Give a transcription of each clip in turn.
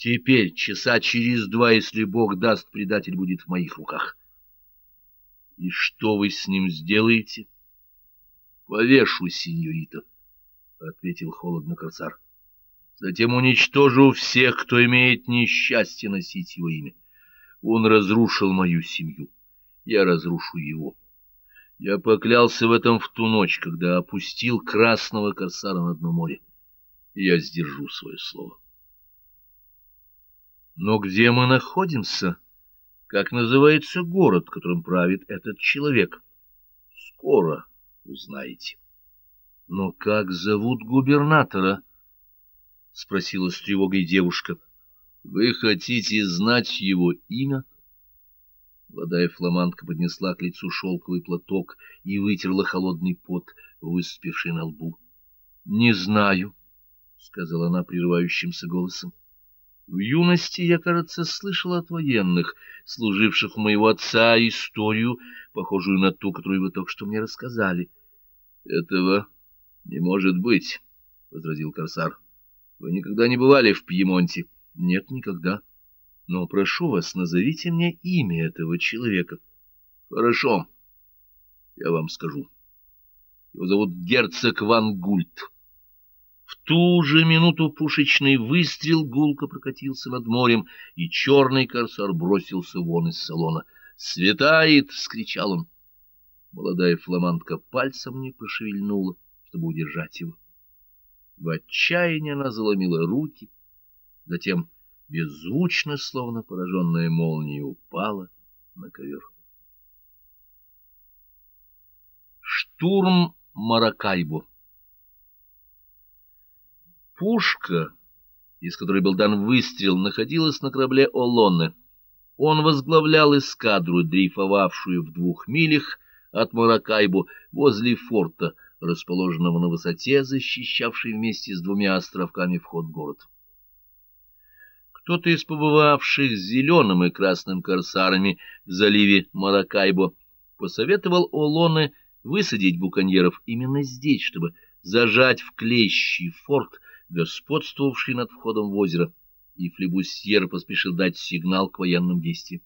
Теперь, часа через два, если Бог даст, предатель будет в моих руках. И что вы с ним сделаете? Повешу, сеньорита, — ответил холодно корсар. Затем уничтожу всех, кто имеет несчастье носить его имя. Он разрушил мою семью, я разрушу его. Я поклялся в этом в ту ночь, когда опустил красного корсара на дно моря. Я сдержу свое слово. Но где мы находимся? Как называется город, которым правит этот человек? Скоро узнаете. Но как зовут губернатора? — спросила с тревогой девушка. — Вы хотите знать его имя? — Молодая фламандка поднесла к лицу шелковый платок и вытерла холодный пот, выступивший на лбу. — Не знаю, — сказала она прерывающимся голосом. — В юности я, кажется, слышала от военных, служивших у моего отца, историю, похожую на ту, которую вы только что мне рассказали. — Этого не может быть, — возразил корсар. — Вы никогда не бывали в Пьемонте? — Нет, никогда. — но прошу вас, назовите мне имя этого человека. Хорошо, я вам скажу. Его зовут герцог Ван Гульт. В ту же минуту пушечный выстрел гулко прокатился над морем, и черный корсар бросился вон из салона. «Светает!» — вскричал он. Молодая фламандка пальцем не пошевельнула, чтобы удержать его. В отчаянии она заломила руки, затем беззвучно, словно пораженная молнией, упала на ковер. Штурм Маракайбо Пушка, из которой был дан выстрел, находилась на корабле Олонне. Он возглавлял эскадру, дрейфовавшую в двух милях от Маракайбо возле форта, расположенного на высоте, защищавшей вместе с двумя островками вход в город. Кто-то из побывавших с зеленым и красным корсарами в заливе Маракайбо посоветовал Олоне высадить буконьеров именно здесь, чтобы зажать в клещи форт, господствовавший над входом в озеро, и флебусьер поспешил дать сигнал к военным действиям.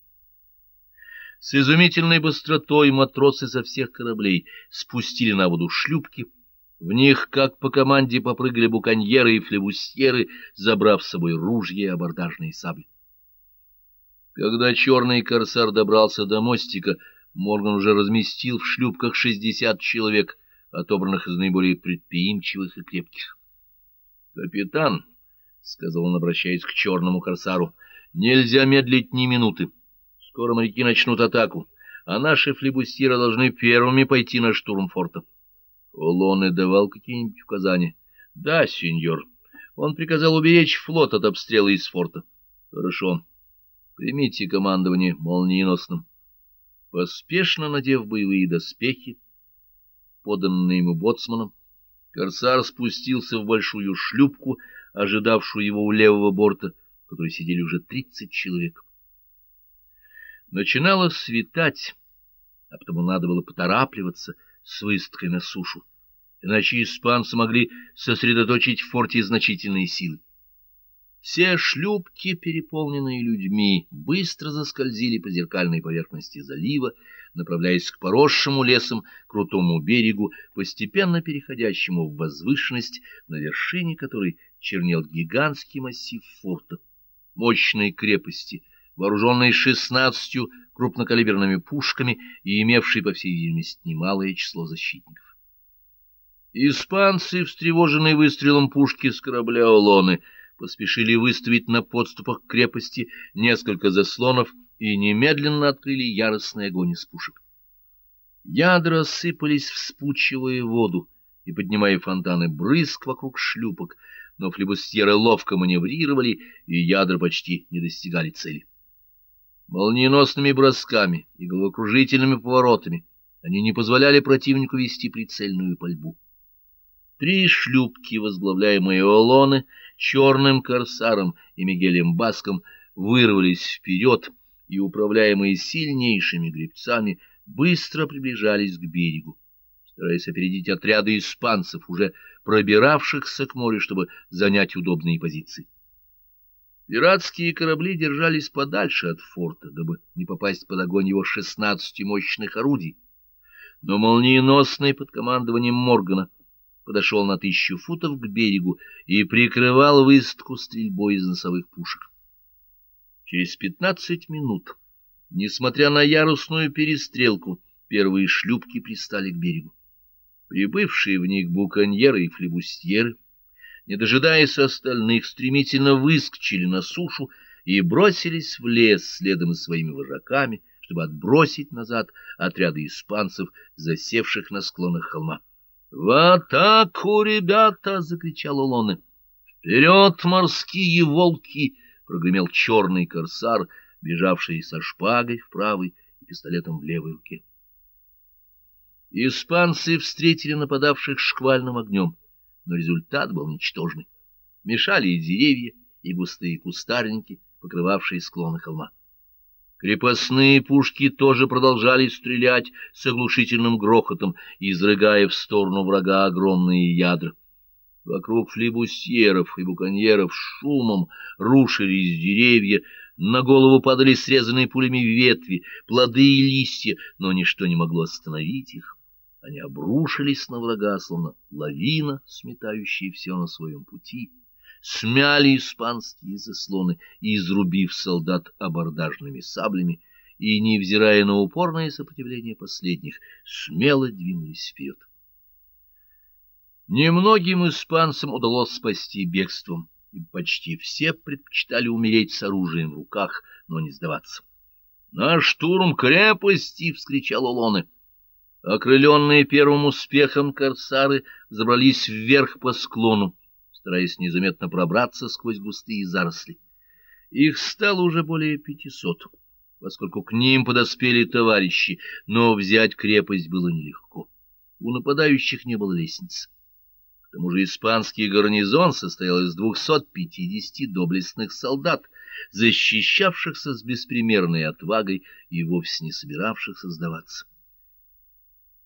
С изумительной быстротой матросы со всех кораблей спустили на воду шлюпки, в них, как по команде, попрыгали буконьеры и флебусьеры, забрав с собой ружья и абордажные сабли. Когда черный корсар добрался до мостика, Морган уже разместил в шлюпках шестьдесят человек, отобранных из наиболее предприимчивых и крепких. — Капитан, — сказал он, обращаясь к черному корсару, — нельзя медлить ни минуты. Скоро моряки начнут атаку, а наши флебусьеры должны первыми пойти на штурм форта. — Олоне давал какие-нибудь указания? — Да, сеньор. Он приказал уберечь флот от обстрела из форта. — Хорошо. Примите командование молниеносным. Поспешно надев боевые доспехи, поданные ему боцманом, корсар спустился в большую шлюпку, ожидавшую его у левого борта, в которой сидели уже тридцать человек. Начинало светать, а потому надо было поторапливаться — с выездкой на сушу, иначе испанцы могли сосредоточить в форте значительные силы. Все шлюпки, переполненные людьми, быстро заскользили по зеркальной поверхности залива, направляясь к поросшему лесом крутому берегу, постепенно переходящему в возвышенность, на вершине которой чернел гигантский массив форта, мощной крепости, вооруженной шестнадцатью крупнокалиберными пушками и имевший, по всей видимости, немалое число защитников. Испанцы, встревоженные выстрелом пушки с корабля Олоны, поспешили выставить на подступах к крепости несколько заслонов и немедленно открыли яростный огонь из пушек. Ядра сыпались, вспучивая воду и поднимая фонтаны брызг вокруг шлюпок, но флебустьеры ловко маневрировали, и ядра почти не достигали цели. Молниеносными бросками и головокружительными поворотами они не позволяли противнику вести прицельную пальбу. Три шлюпки, возглавляемые Олоны, черным корсаром и Мигелем Баском, вырвались вперед и, управляемые сильнейшими гребцами, быстро приближались к берегу, стараясь опередить отряды испанцев, уже пробиравшихся к морю, чтобы занять удобные позиции. Пиратские корабли держались подальше от форта, дабы не попасть под огонь его шестнадцати мощных орудий. Но молниеносный под командованием Моргана подошел на тысячу футов к берегу и прикрывал высадку стрельбой из носовых пушек. Через пятнадцать минут, несмотря на ярусную перестрелку, первые шлюпки пристали к берегу. Прибывшие в них буконьеры и флебустьеры не дожидаясь остальных, стремительно выскочили на сушу и бросились в лес следом за своими вожаками, чтобы отбросить назад отряды испанцев, засевших на склонах холма. — В атаку, ребята! — закричал Улоны. — Вперед, морские волки! — прогремел черный корсар, бежавший со шпагой в правой и пистолетом в левой руке. Испанцы встретили нападавших шквальным огнем но результат был ничтожный. Мешали и деревья, и густые кустарники, покрывавшие склоны холма. Крепостные пушки тоже продолжали стрелять с оглушительным грохотом, изрыгая в сторону врага огромные ядра. Вокруг флибусьеров и буконьеров шумом рушились деревья, на голову падали срезанные пулями ветви, плоды и листья, но ничто не могло остановить их. Они обрушились на врага, словно лавина, сметающая все на своем пути, смяли испанские заслоны, изрубив солдат абордажными саблями, и, невзирая на упорное сопротивление последних, смело двинулись вперед. Немногим испанцам удалось спасти бегством, и почти все предпочитали умереть с оружием в руках, но не сдаваться. — На штурм крепости! — вскричал Улоны. Окрыленные первым успехом корсары забрались вверх по склону, стараясь незаметно пробраться сквозь густые заросли. Их стало уже более пятисот, поскольку к ним подоспели товарищи, но взять крепость было нелегко. У нападающих не было лестницы. К тому же испанский гарнизон состоял из двухсот пятидесяти доблестных солдат, защищавшихся с беспримерной отвагой и вовсе не собиравшихся сдаваться.